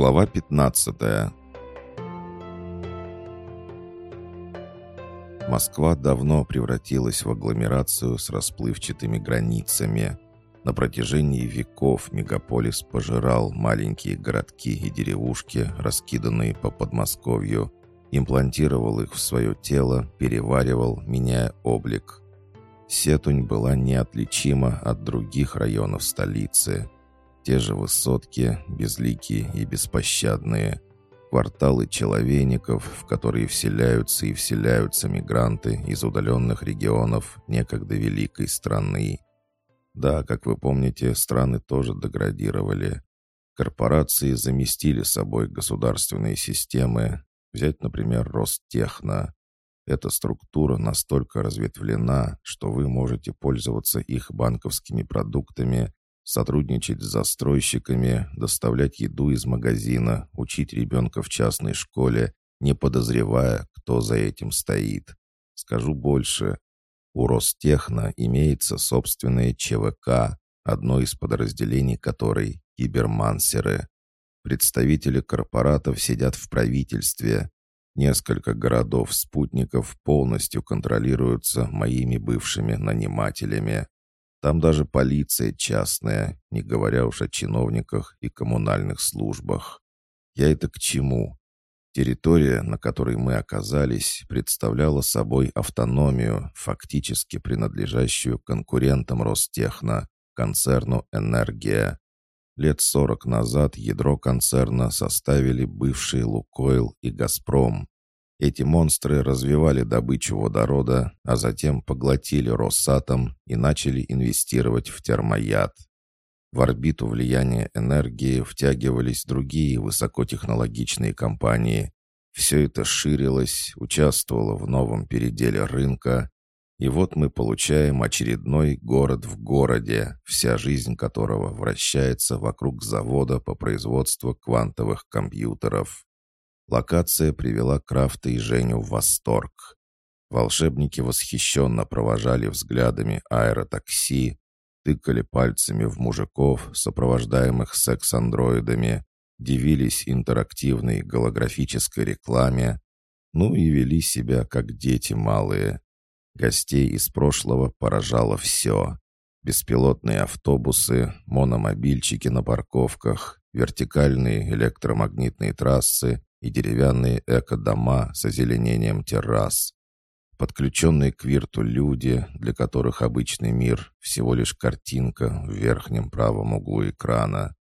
Глава 15 Москва давно превратилась в агломерацию с расплывчатыми границами. На протяжении веков мегаполис пожирал маленькие городки и деревушки, раскиданные по Подмосковью, имплантировал их в свое тело, переваривал, меняя облик. Сетунь была неотличима от других районов столицы – те же высотки, безликие и беспощадные. Кварталы человейников, в которые вселяются и вселяются мигранты из удаленных регионов некогда великой страны. Да, как вы помните, страны тоже деградировали. Корпорации заместили собой государственные системы. Взять, например, Ростехно. Эта структура настолько разветвлена, что вы можете пользоваться их банковскими продуктами сотрудничать с застройщиками, доставлять еду из магазина, учить ребенка в частной школе, не подозревая, кто за этим стоит. Скажу больше. У Ростехно имеется собственное ЧВК, одно из подразделений которой — кибермансеры. Представители корпоратов сидят в правительстве. Несколько городов-спутников полностью контролируются моими бывшими нанимателями. Там даже полиция частная, не говоря уж о чиновниках и коммунальных службах. Я это к чему? Территория, на которой мы оказались, представляла собой автономию, фактически принадлежащую конкурентам Ростехно, концерну «Энергия». Лет сорок назад ядро концерна составили бывшие «Лукойл» и «Газпром». Эти монстры развивали добычу водорода, а затем поглотили Росатом и начали инвестировать в термояд. В орбиту влияния энергии втягивались другие высокотехнологичные компании. Все это ширилось, участвовало в новом переделе рынка, и вот мы получаем очередной город в городе, вся жизнь которого вращается вокруг завода по производству квантовых компьютеров. Локация привела Крафта и Женю в восторг. Волшебники восхищенно провожали взглядами аэротакси, тыкали пальцами в мужиков, сопровождаемых секс-андроидами, дивились интерактивной голографической рекламе, ну и вели себя как дети малые. Гостей из прошлого поражало все. Беспилотные автобусы, мономобильчики на парковках, вертикальные электромагнитные трассы, и деревянные эко-дома с озеленением террас. Подключенные к вирту люди, для которых обычный мир — всего лишь картинка в верхнем правом углу экрана.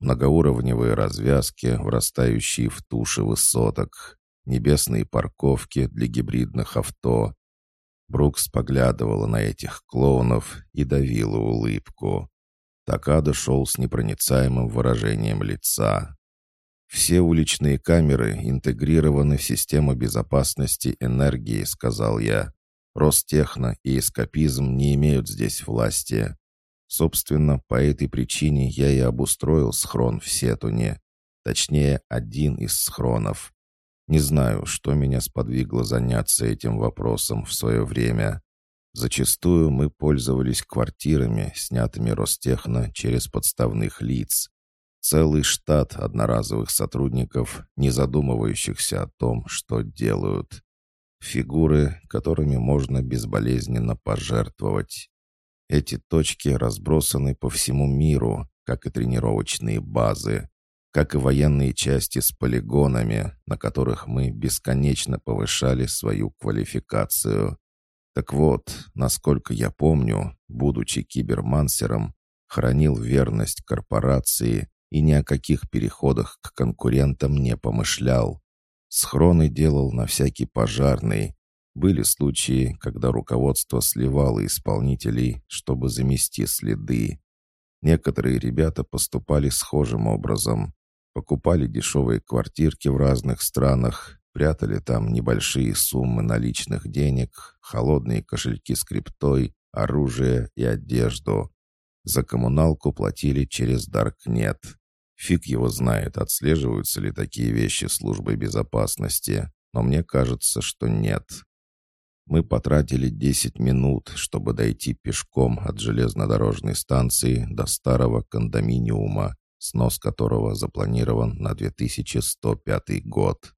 Многоуровневые развязки, врастающие в туши высоток, небесные парковки для гибридных авто. Брукс поглядывала на этих клоунов и давила улыбку. Такада шел с непроницаемым выражением лица. «Все уличные камеры интегрированы в систему безопасности энергии», — сказал я. «Ростехно и эскапизм не имеют здесь власти. Собственно, по этой причине я и обустроил схрон в Сетуне. Точнее, один из схронов. Не знаю, что меня сподвигло заняться этим вопросом в свое время. Зачастую мы пользовались квартирами, снятыми Ростехно через подставных лиц. Целый штат одноразовых сотрудников, не задумывающихся о том, что делают. Фигуры, которыми можно безболезненно пожертвовать. Эти точки разбросаны по всему миру, как и тренировочные базы, как и военные части с полигонами, на которых мы бесконечно повышали свою квалификацию. Так вот, насколько я помню, будучи кибермансером, хранил верность корпорации и ни о каких переходах к конкурентам не помышлял. Схроны делал на всякий пожарный. Были случаи, когда руководство сливало исполнителей, чтобы замести следы. Некоторые ребята поступали схожим образом. Покупали дешевые квартирки в разных странах, прятали там небольшие суммы наличных денег, холодные кошельки с криптой, оружие и одежду. За коммуналку платили через Даркнет. Фиг его знает, отслеживаются ли такие вещи службой безопасности, но мне кажется, что нет. Мы потратили 10 минут, чтобы дойти пешком от железнодорожной станции до старого кондоминиума, снос которого запланирован на 2105 год.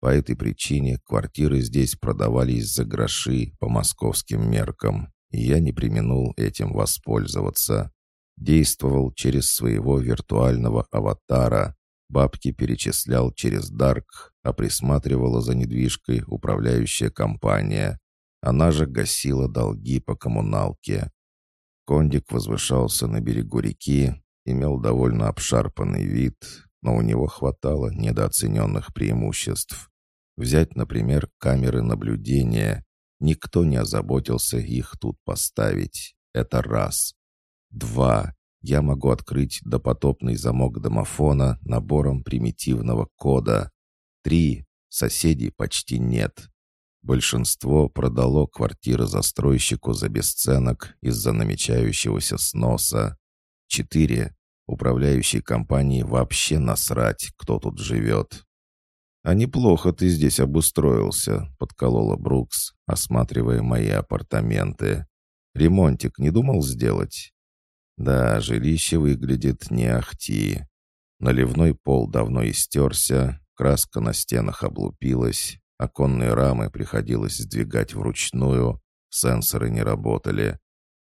По этой причине квартиры здесь продавались за гроши по московским меркам, и я не применул этим воспользоваться. Действовал через своего виртуального аватара, бабки перечислял через Дарк, а присматривала за недвижкой управляющая компания. Она же гасила долги по коммуналке. Кондик возвышался на берегу реки, имел довольно обшарпанный вид, но у него хватало недооцененных преимуществ. Взять, например, камеры наблюдения. Никто не озаботился их тут поставить. Это раз. Два. Я могу открыть допотопный замок домофона набором примитивного кода. Три. Соседей почти нет. Большинство продало квартиры застройщику за бесценок из-за намечающегося сноса. Четыре. Управляющей компании вообще насрать, кто тут живет. «А неплохо ты здесь обустроился», — подколола Брукс, осматривая мои апартаменты. «Ремонтик не думал сделать?» «Да, жилище выглядит не ахти. Наливной пол давно истерся, краска на стенах облупилась, оконные рамы приходилось сдвигать вручную, сенсоры не работали.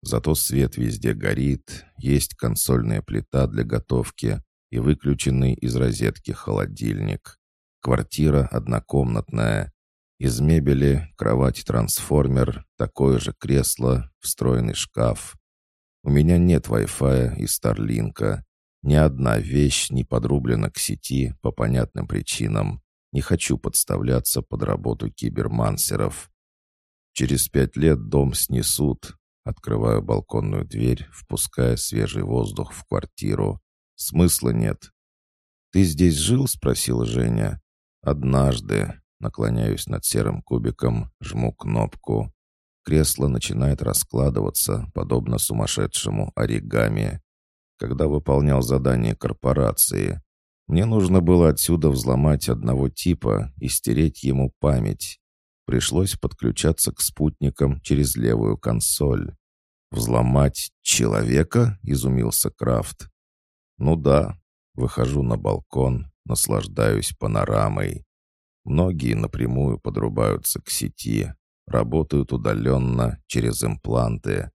Зато свет везде горит, есть консольная плита для готовки и выключенный из розетки холодильник. Квартира однокомнатная. Из мебели кровать-трансформер, такое же кресло, встроенный шкаф. У меня нет Wi-Fi и Старлинка. Ни одна вещь не подрублена к сети по понятным причинам. Не хочу подставляться под работу кибермансеров. Через пять лет дом снесут, Открываю балконную дверь, впуская свежий воздух в квартиру. Смысла нет. «Ты здесь жил?» — спросила Женя. «Однажды». Наклоняюсь над серым кубиком, жму кнопку. Кресло начинает раскладываться, подобно сумасшедшему оригами. Когда выполнял задание корпорации, мне нужно было отсюда взломать одного типа и стереть ему память. Пришлось подключаться к спутникам через левую консоль. «Взломать человека?» — изумился Крафт. «Ну да». Выхожу на балкон, наслаждаюсь панорамой. Многие напрямую подрубаются к сети, работают удаленно, через импланты.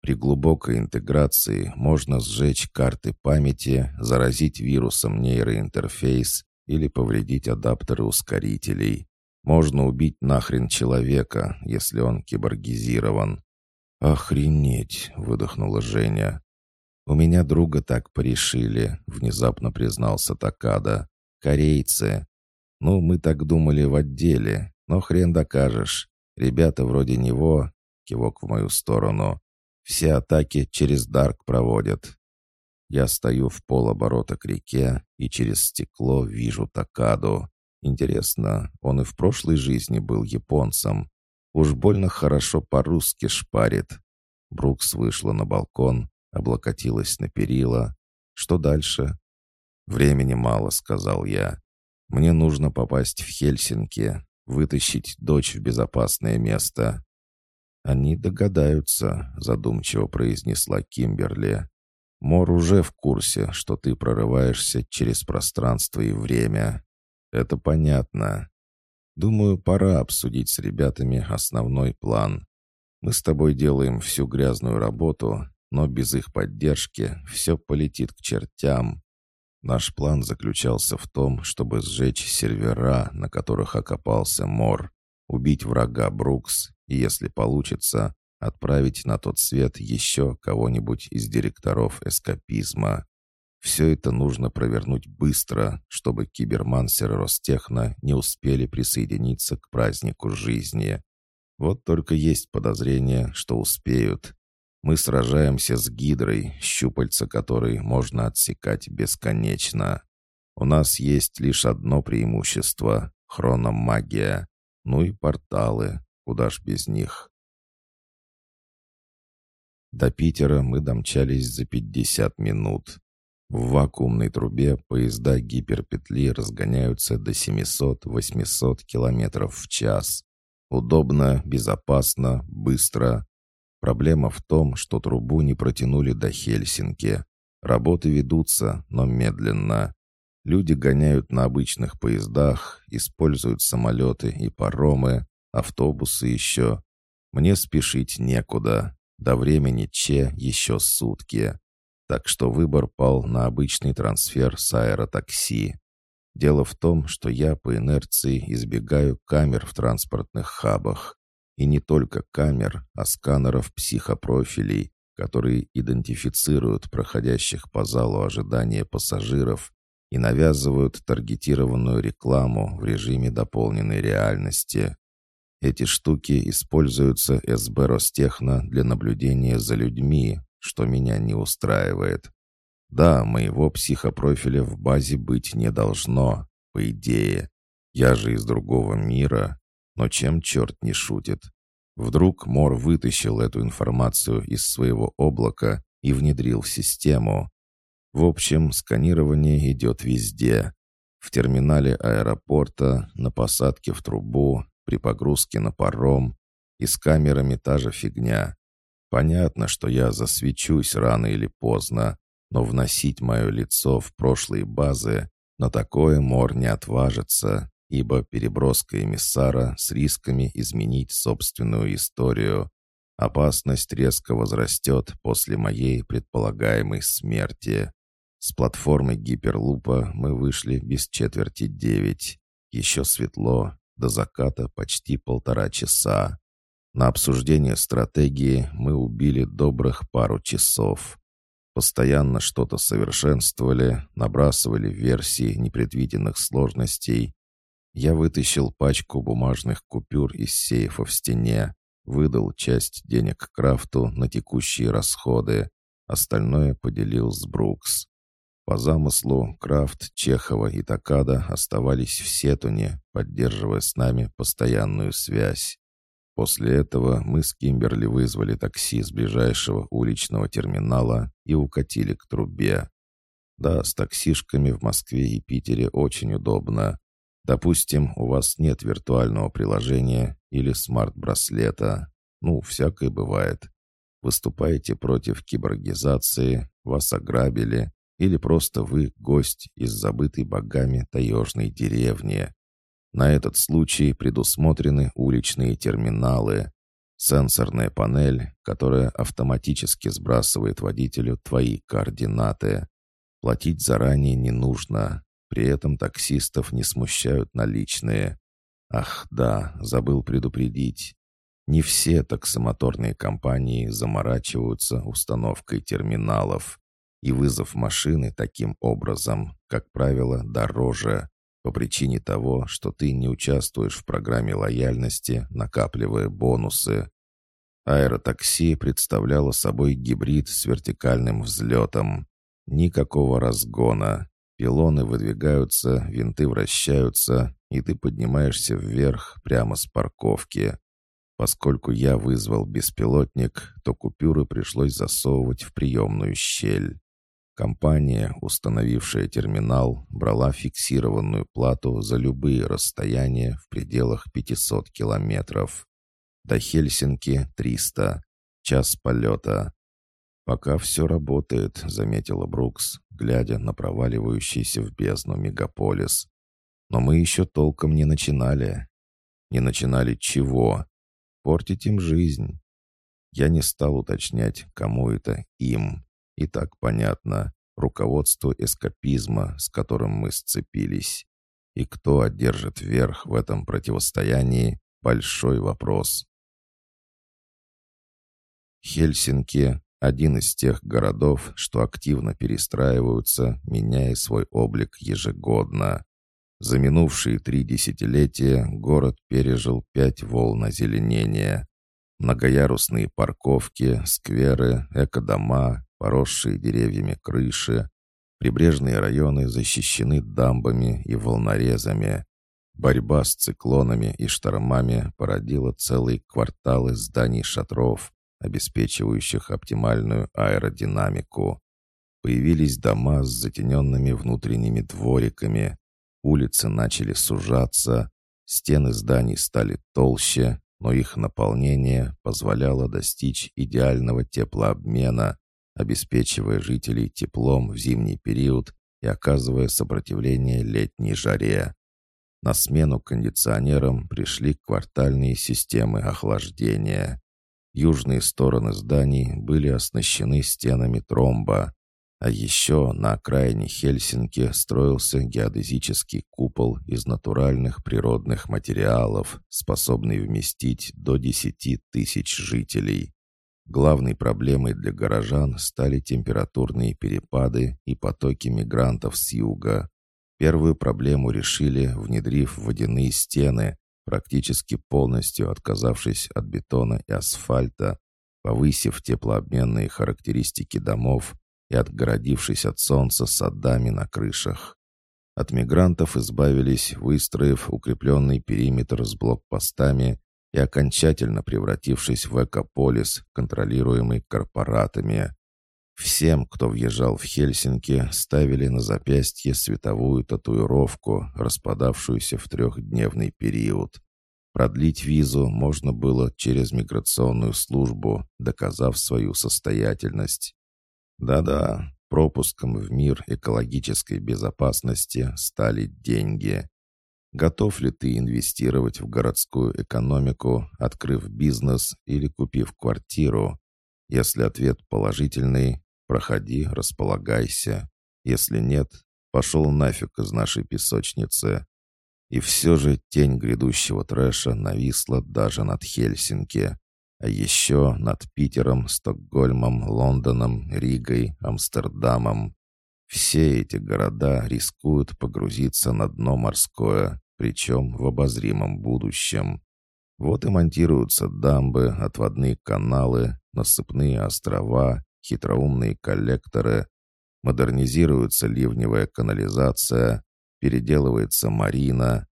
При глубокой интеграции можно сжечь карты памяти, заразить вирусом нейроинтерфейс или повредить адаптеры ускорителей. Можно убить нахрен человека, если он киборгизирован. «Охренеть!» — выдохнула Женя. «У меня друга так порешили», — внезапно признался Такада. «Корейцы. Ну, мы так думали в отделе, но хрен докажешь. Ребята вроде него...» — кивок в мою сторону. «Все атаки через Дарк проводят». Я стою в полоборота к реке и через стекло вижу Такаду. Интересно, он и в прошлой жизни был японцем. Уж больно хорошо по-русски шпарит. Брукс вышла на балкон, облокотилась на перила. Что дальше? «Времени мало», — сказал я. «Мне нужно попасть в Хельсинки, вытащить дочь в безопасное место». «Они догадаются», — задумчиво произнесла Кимберли. «Мор уже в курсе, что ты прорываешься через пространство и время. Это понятно. Думаю, пора обсудить с ребятами основной план. Мы с тобой делаем всю грязную работу, но без их поддержки все полетит к чертям. Наш план заключался в том, чтобы сжечь сервера, на которых окопался Мор, убить врага Брукс и, если получится, отправить на тот свет еще кого-нибудь из директоров эскапизма. Все это нужно провернуть быстро, чтобы кибермансеры Ростехна не успели присоединиться к празднику жизни. Вот только есть подозрение, что успеют. Мы сражаемся с гидрой, щупальца которой можно отсекать бесконечно. У нас есть лишь одно преимущество — хрономагия. Ну и порталы, куда ж без них. До Питера мы домчались за 50 минут. В вакуумной трубе поезда гиперпетли разгоняются до 700-800 км в час. Удобно, безопасно, быстро. Проблема в том, что трубу не протянули до Хельсинки. Работы ведутся, но медленно. Люди гоняют на обычных поездах, используют самолеты и паромы, автобусы еще. Мне спешить некуда. До времени Че еще сутки. Так что выбор пал на обычный трансфер с аэротакси. Дело в том, что я по инерции избегаю камер в транспортных хабах. И не только камер, а сканеров психопрофилей, которые идентифицируют проходящих по залу ожидания пассажиров и навязывают таргетированную рекламу в режиме дополненной реальности. Эти штуки используются СБ Ростехно для наблюдения за людьми, что меня не устраивает. Да, моего психопрофиля в базе быть не должно, по идее. Я же из другого мира. Но чем черт не шутит? Вдруг Мор вытащил эту информацию из своего облака и внедрил в систему. В общем, сканирование идет везде. В терминале аэропорта, на посадке в трубу, при погрузке на паром. И с камерами та же фигня. Понятно, что я засвечусь рано или поздно, но вносить мое лицо в прошлые базы на такое Мор не отважится ибо переброска эмиссара с рисками изменить собственную историю. Опасность резко возрастет после моей предполагаемой смерти. С платформы гиперлупа мы вышли без четверти девять. Еще светло, до заката почти полтора часа. На обсуждение стратегии мы убили добрых пару часов. Постоянно что-то совершенствовали, набрасывали версии непредвиденных сложностей, я вытащил пачку бумажных купюр из сейфа в стене, выдал часть денег Крафту на текущие расходы, остальное поделил с Брукс. По замыслу, Крафт, Чехова и Такада оставались в Сетуне, поддерживая с нами постоянную связь. После этого мы с Кимберли вызвали такси с ближайшего уличного терминала и укатили к трубе. Да, с таксишками в Москве и Питере очень удобно. Допустим, у вас нет виртуального приложения или смарт-браслета. Ну, всякое бывает. Выступаете против киборгизации, вас ограбили, или просто вы гость из забытой богами таежной деревни. На этот случай предусмотрены уличные терминалы, сенсорная панель, которая автоматически сбрасывает водителю твои координаты. Платить заранее не нужно, при этом таксистов не смущают наличные. Ах, да, забыл предупредить. Не все таксомоторные компании заморачиваются установкой терминалов. И вызов машины таким образом, как правило, дороже, по причине того, что ты не участвуешь в программе лояльности, накапливая бонусы. Аэротакси представляло собой гибрид с вертикальным взлетом. Никакого разгона, Пилоны выдвигаются, винты вращаются, и ты поднимаешься вверх прямо с парковки. Поскольку я вызвал беспилотник, то купюры пришлось засовывать в приемную щель. Компания, установившая терминал, брала фиксированную плату за любые расстояния в пределах 500 километров. До Хельсинки — 300. Час полета. «Пока все работает», — заметила Брукс, глядя на проваливающийся в бездну мегаполис. «Но мы еще толком не начинали». «Не начинали чего?» «Портить им жизнь». Я не стал уточнять, кому это «им». И так понятно. Руководство эскапизма, с которым мы сцепились. И кто одержит верх в этом противостоянии — большой вопрос. Хельсинки, один из тех городов, что активно перестраиваются, меняя свой облик ежегодно. За минувшие три десятилетия город пережил пять волн озеленения. Многоярусные парковки, скверы, экодома, поросшие деревьями крыши. Прибрежные районы защищены дамбами и волнорезами. Борьба с циклонами и штормами породила целые кварталы зданий шатров, обеспечивающих оптимальную аэродинамику. Появились дома с затененными внутренними двориками, улицы начали сужаться, стены зданий стали толще, но их наполнение позволяло достичь идеального теплообмена, обеспечивая жителей теплом в зимний период и оказывая сопротивление летней жаре. На смену кондиционерам пришли квартальные системы охлаждения. Южные стороны зданий были оснащены стенами тромба, а еще на окраине Хельсинки строился геодезический купол из натуральных природных материалов, способный вместить до 10 тысяч жителей. Главной проблемой для горожан стали температурные перепады и потоки мигрантов с юга. Первую проблему решили, внедрив водяные стены, практически полностью отказавшись от бетона и асфальта, повысив теплообменные характеристики домов и отгородившись от солнца садами на крышах. От мигрантов избавились, выстроив укрепленный периметр с блокпостами и окончательно превратившись в экополис, контролируемый корпоратами. Всем, кто въезжал в Хельсинки, ставили на запястье световую татуировку, распадавшуюся в трехдневный период. Продлить визу можно было через миграционную службу, доказав свою состоятельность. Да-да, пропуском в мир экологической безопасности стали деньги. Готов ли ты инвестировать в городскую экономику, открыв бизнес или купив квартиру? Если ответ положительный, проходи, располагайся. Если нет, пошел нафиг из нашей песочницы. И все же тень грядущего трэша нависла даже над Хельсинки. А еще над Питером, Стокгольмом, Лондоном, Ригой, Амстердамом. Все эти города рискуют погрузиться на дно морское, причем в обозримом будущем. Вот и монтируются дамбы, отводные каналы, насыпные острова, хитроумные коллекторы, модернизируется ливневая канализация, переделывается марина.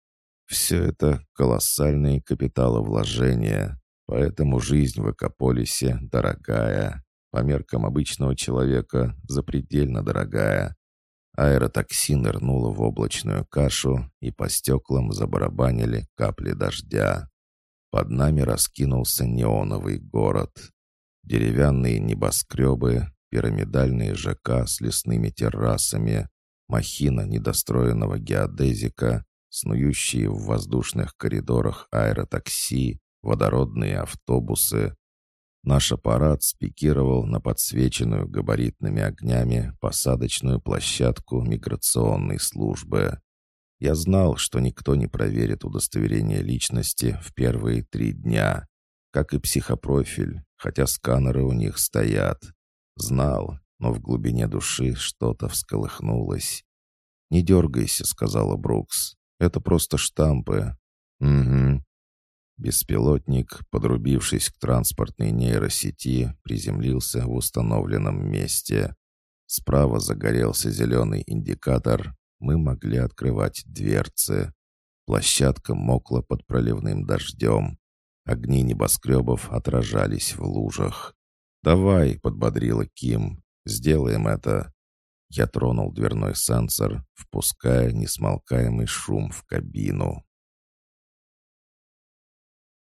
Все это колоссальные капиталовложения, поэтому жизнь в Экополисе дорогая, по меркам обычного человека запредельно дорогая. Аэротакси нырнуло в облачную кашу, и по стеклам забарабанили капли дождя. Под нами раскинулся неоновый город. Деревянные небоскребы, пирамидальные ЖК с лесными террасами, махина недостроенного геодезика, снующие в воздушных коридорах аэротакси, водородные автобусы, Наш аппарат спикировал на подсвеченную габаритными огнями посадочную площадку миграционной службы. Я знал, что никто не проверит удостоверение личности в первые три дня, как и психопрофиль, хотя сканеры у них стоят. Знал, но в глубине души что-то всколыхнулось. «Не дергайся», — сказала Брукс. «Это просто штампы». «Угу. Беспилотник, подрубившись к транспортной нейросети, приземлился в установленном месте. Справа загорелся зеленый индикатор. Мы могли открывать дверцы. Площадка мокла под проливным дождем. Огни небоскребов отражались в лужах. «Давай», — подбодрила Ким, — «сделаем это». Я тронул дверной сенсор, впуская несмолкаемый шум в кабину.